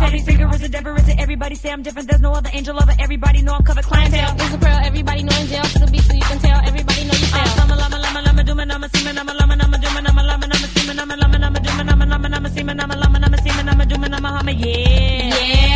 Daddy vigorous endeavor is everybody say I'm different. There's no other angel lover. Everybody know I'm covered clientele. Is a pearl. Everybody know I'm jail for a beast, so you can tell. Everybody know you fail. I'm a llama, llama, llama, dooming, I'm a semen, I'm a llama, I'm a dooming, I'm a llama, I'm a semen, I'm a llama, I'm a dooming, I'm a llama, I'm a semen, I'm a llama, I'm a semen, I'm a dooming, I'm a llama, yeah. Yeah.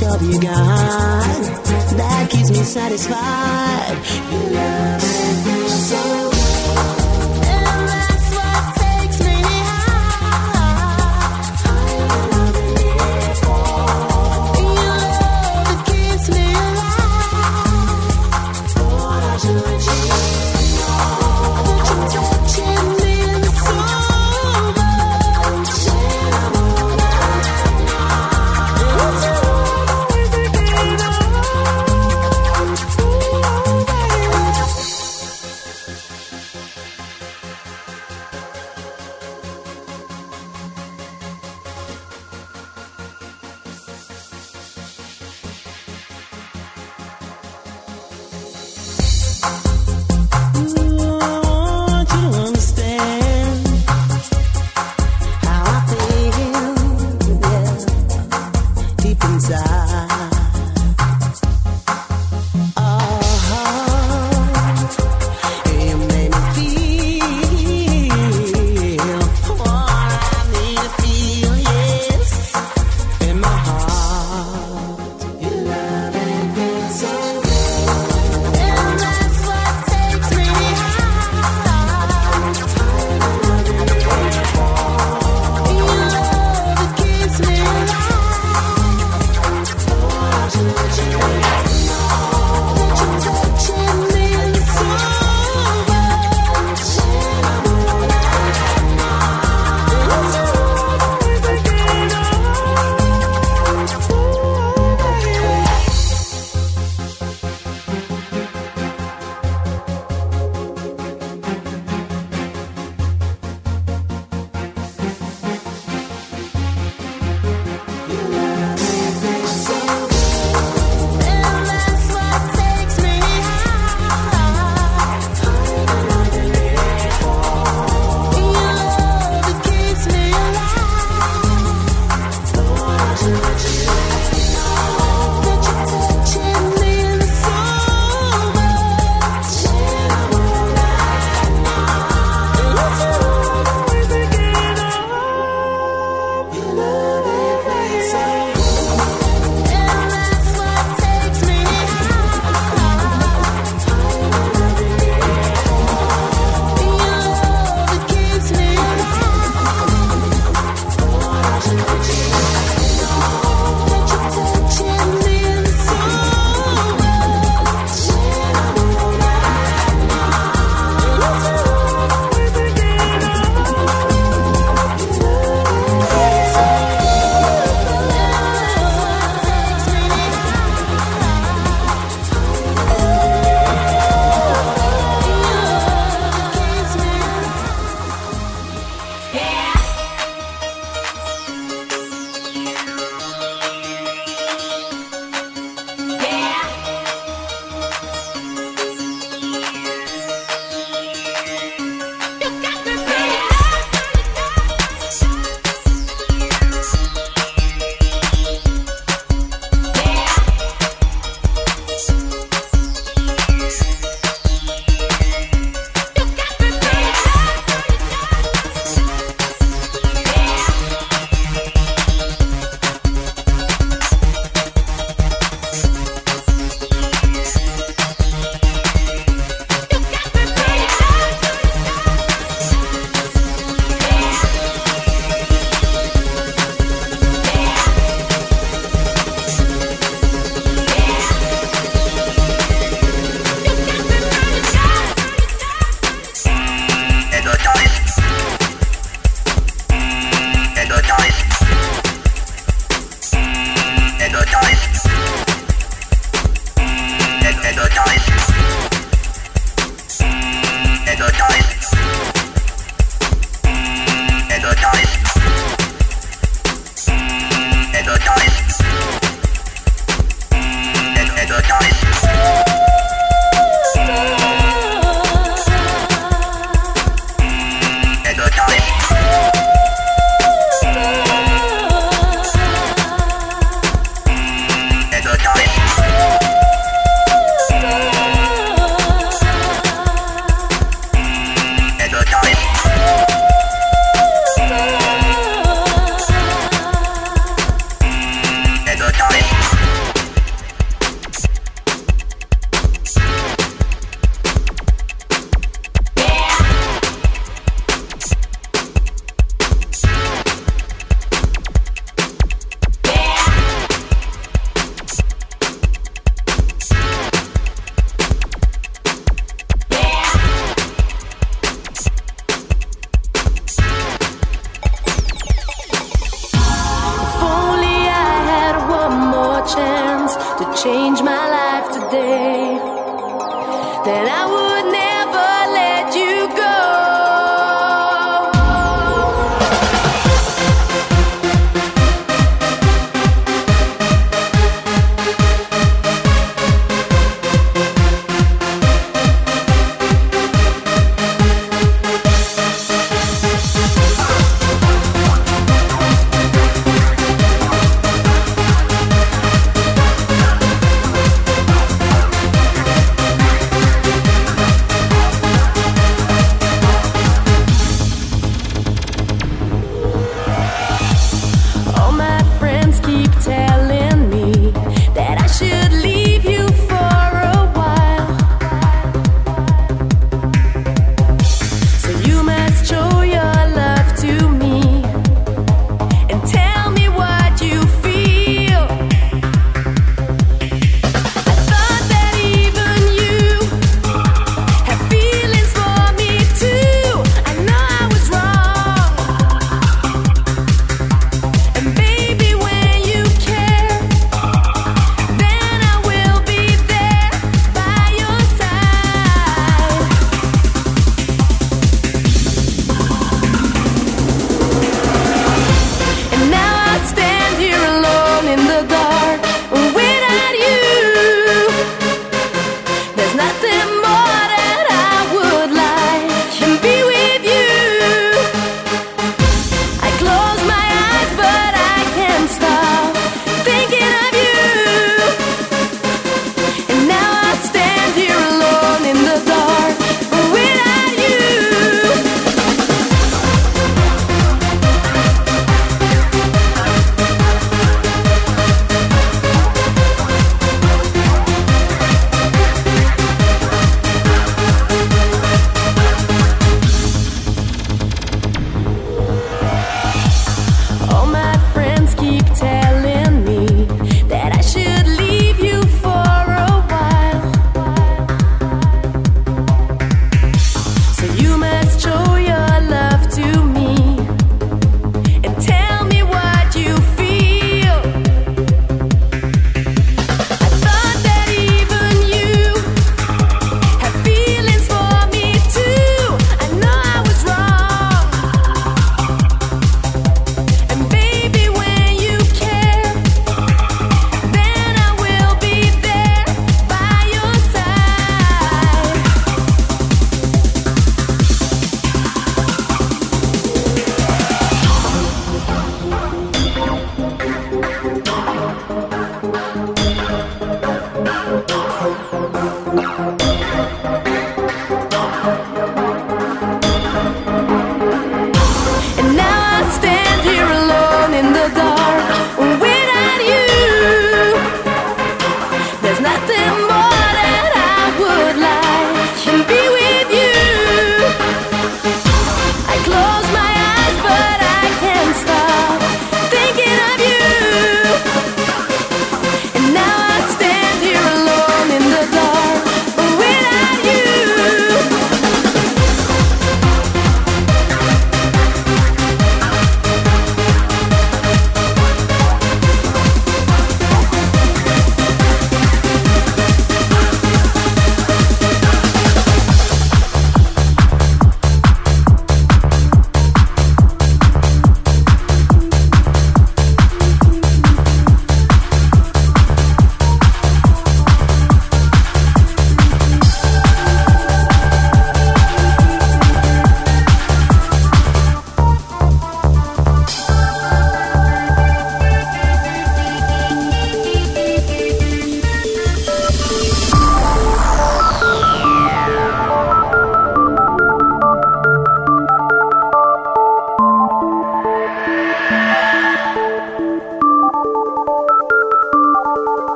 touch of your God that keeps me satisfied. Love so.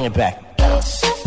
Bring it back.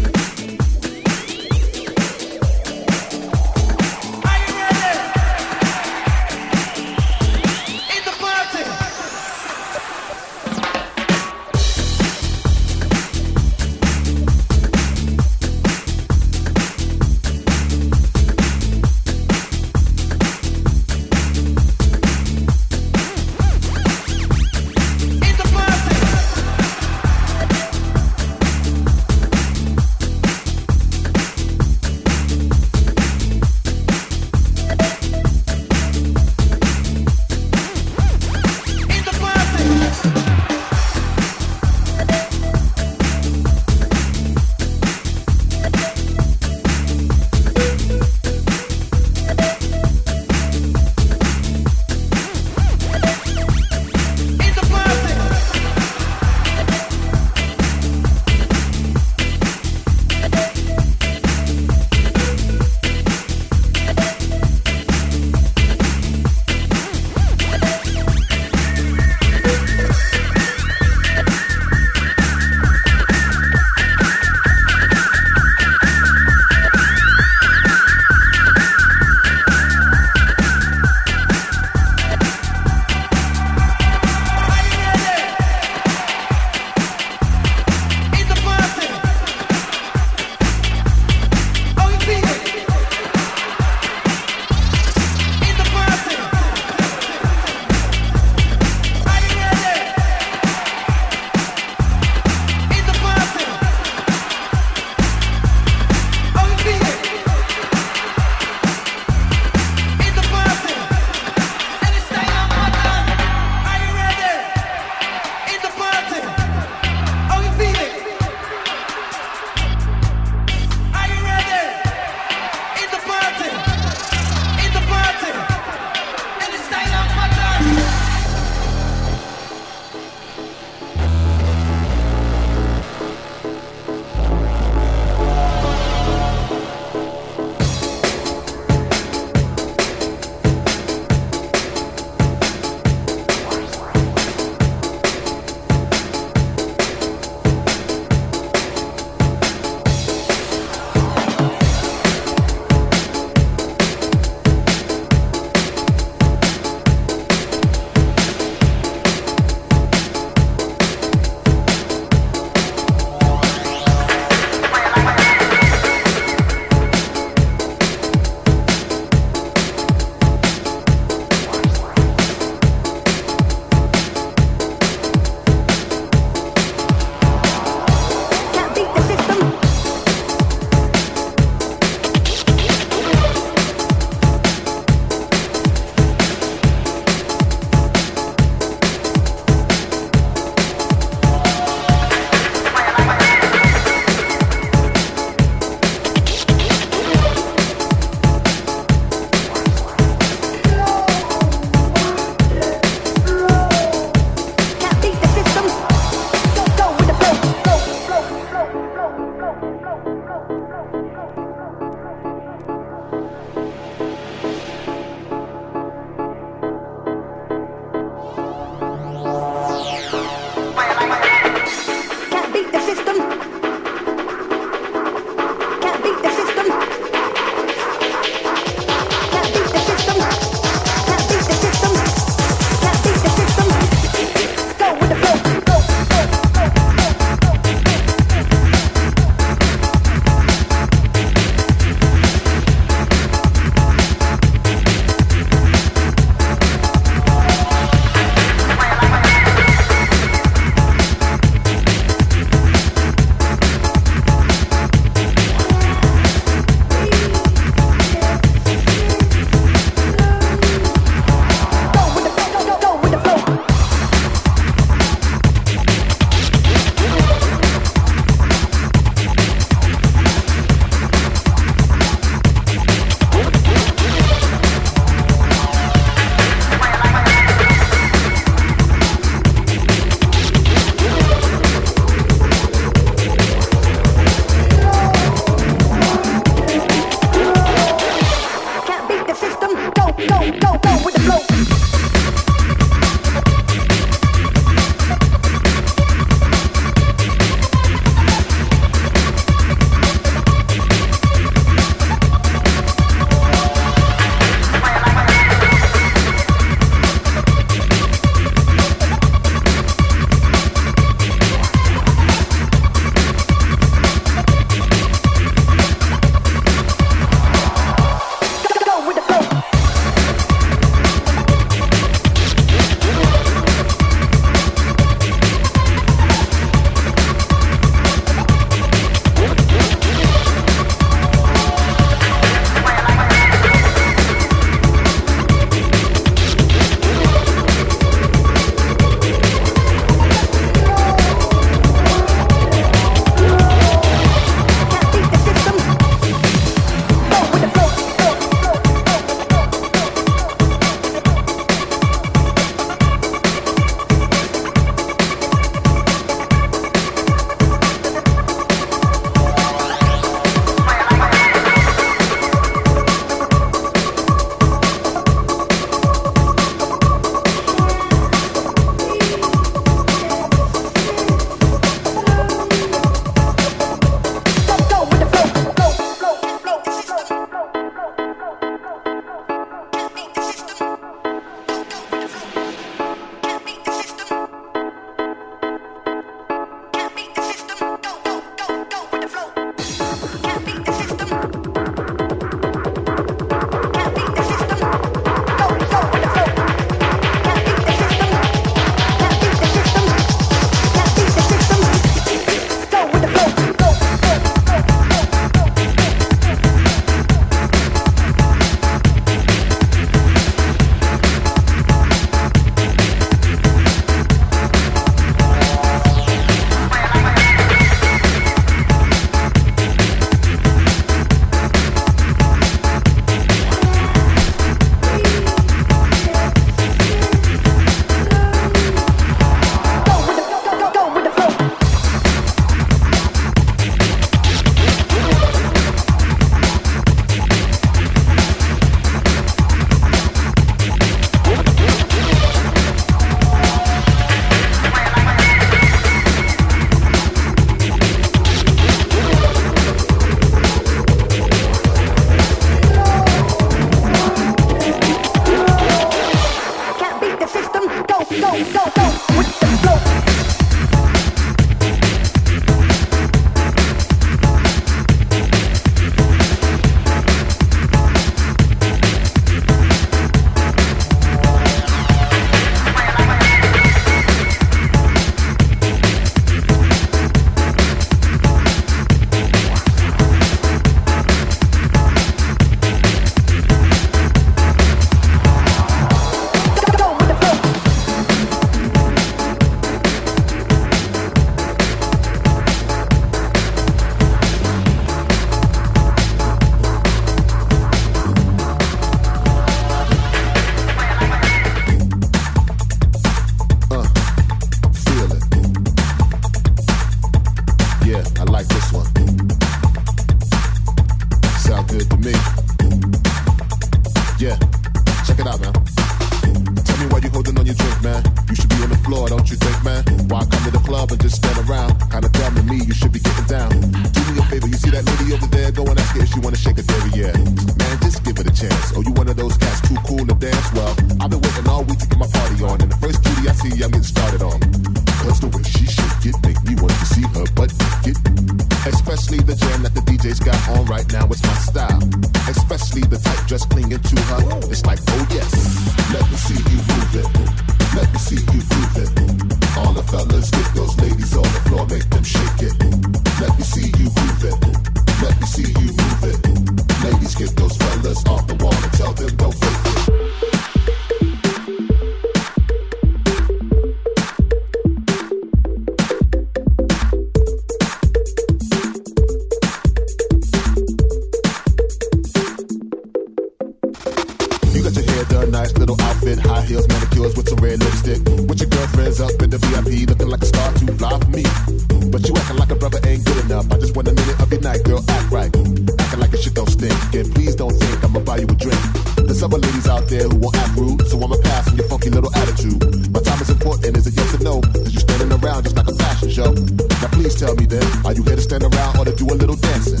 other ladies out there who will act rude, so I'ma pass on your funky little attitude. My time is important, is it yes or no? Cause you standing around just like a fashion show. Now please tell me then, are you here to stand around or to do a little dancing?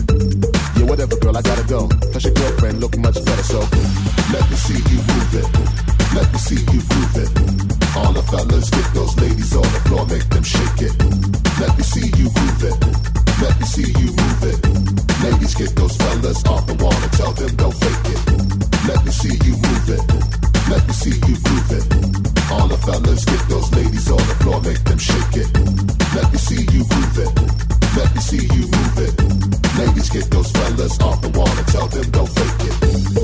Yeah, whatever, girl, I gotta go. Plus your girlfriend look much better, so let me see you move it. Let me see you move it. All the fellas get those ladies on the floor, make them shake it. Let me see you move it. Let me see you move it. Ladies get those fellas off the wall and tell them don't fake it. Let me see you move it. Let me see you it. All the fellas get those ladies on the floor, make them shake it. Let me see you it. Let me see you move it. Ladies get those fellas off the wall and tell them don't fake it.